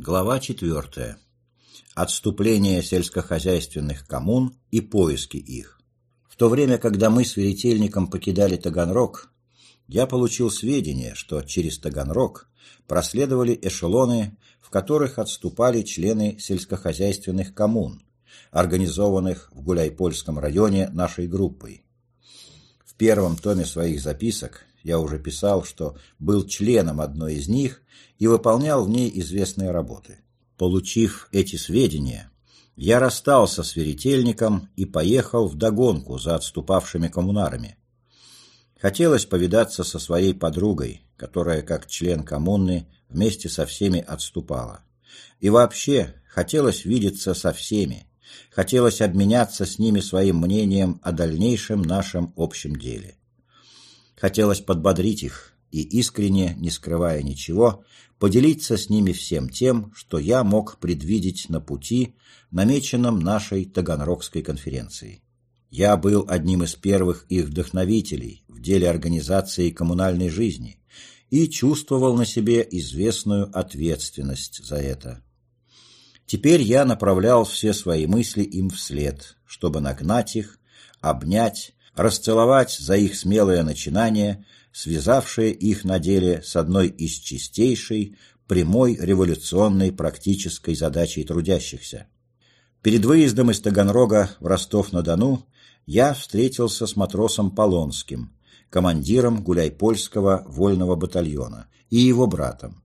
Глава 4. Отступление сельскохозяйственных коммун и поиски их. В то время, когда мы с веретельником покидали Таганрог, я получил сведения, что через Таганрог проследовали эшелоны, в которых отступали члены сельскохозяйственных коммун, организованных в Гуляйпольском районе нашей группой. В первом томе своих записок я уже писал, что был членом одной из них и выполнял в ней известные работы. Получив эти сведения, я расстался с веретельником и поехал в догонку за отступавшими коммунарами. Хотелось повидаться со своей подругой, которая, как член коммуны, вместе со всеми отступала. И вообще, хотелось видеться со всеми, хотелось обменяться с ними своим мнением о дальнейшем нашем общем деле. Хотелось подбодрить их и, искренне, не скрывая ничего, поделиться с ними всем тем, что я мог предвидеть на пути, намеченном нашей Таганрогской конференцией. Я был одним из первых их вдохновителей в деле организации коммунальной жизни и чувствовал на себе известную ответственность за это. Теперь я направлял все свои мысли им вслед, чтобы нагнать их, обнять расцеловать за их смелое начинание, связавшее их на деле с одной из чистейшей, прямой революционной практической задачей трудящихся. Перед выездом из Таганрога в Ростов-на-Дону я встретился с матросом Полонским, командиром Гуляйпольского вольного батальона, и его братом.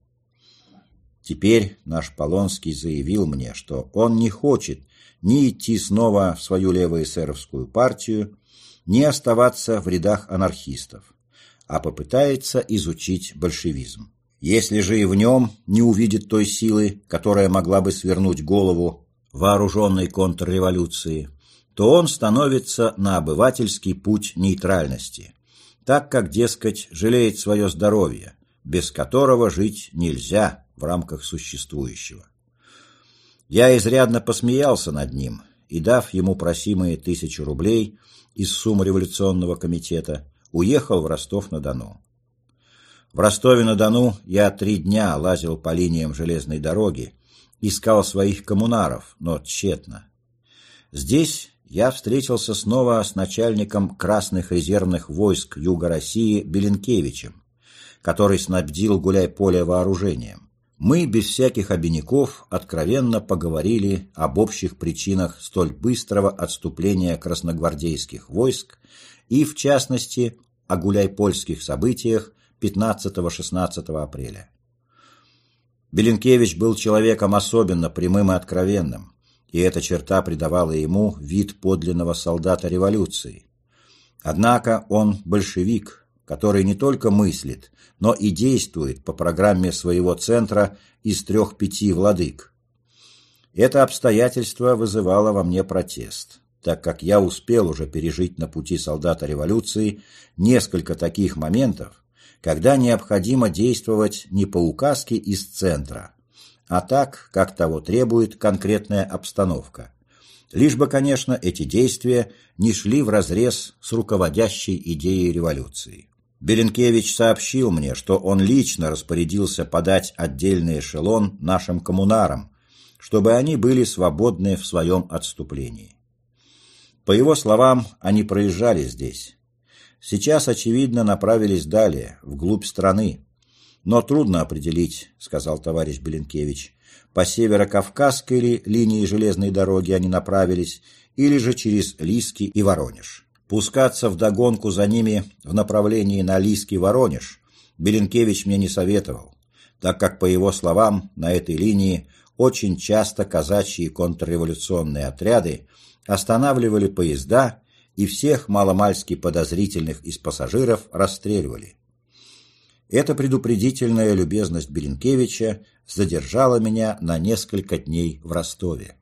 Теперь наш Полонский заявил мне, что он не хочет ни идти снова в свою левоэсеровскую партию, не оставаться в рядах анархистов, а попытается изучить большевизм. Если же и в нем не увидит той силы, которая могла бы свернуть голову вооруженной контрреволюции, то он становится на обывательский путь нейтральности, так как, дескать, жалеет свое здоровье, без которого жить нельзя в рамках существующего. Я изрядно посмеялся над ним и, дав ему просимые тысячи рублей, из суммы революционного комитета, уехал в Ростов-на-Дону. В Ростове-на-Дону я три дня лазил по линиям железной дороги, искал своих коммунаров, но тщетно. Здесь я встретился снова с начальником Красных резервных войск Юга России Беленкевичем, который снабдил гуляй-поле вооружением мы без всяких обиняков откровенно поговорили об общих причинах столь быстрого отступления красногвардейских войск и, в частности, о гуляйпольских событиях 15-16 апреля. Беленкевич был человеком особенно прямым и откровенным, и эта черта придавала ему вид подлинного солдата революции. Однако он большевик, который не только мыслит, но и действует по программе своего центра из трех-пяти владык. Это обстоятельство вызывало во мне протест, так как я успел уже пережить на пути солдата революции несколько таких моментов, когда необходимо действовать не по указке из центра, а так, как того требует конкретная обстановка. Лишь бы, конечно, эти действия не шли вразрез с руководящей идеей революции. Беренкевич сообщил мне, что он лично распорядился подать отдельный эшелон нашим коммунарам, чтобы они были свободны в своем отступлении. По его словам, они проезжали здесь. Сейчас, очевидно, направились далее, вглубь страны. Но трудно определить, сказал товарищ Беленкевич, по северо-кавказской ли линии железной дороги они направились, или же через Лиски и Воронеж. Пускаться в догонку за ними в направлении на Лиский Воронеж Беленкевич мне не советовал, так как, по его словам, на этой линии очень часто казачьи контрреволюционные отряды останавливали поезда и всех маломальски подозрительных из пассажиров расстреливали. Эта предупредительная любезность Беленкевича задержала меня на несколько дней в Ростове.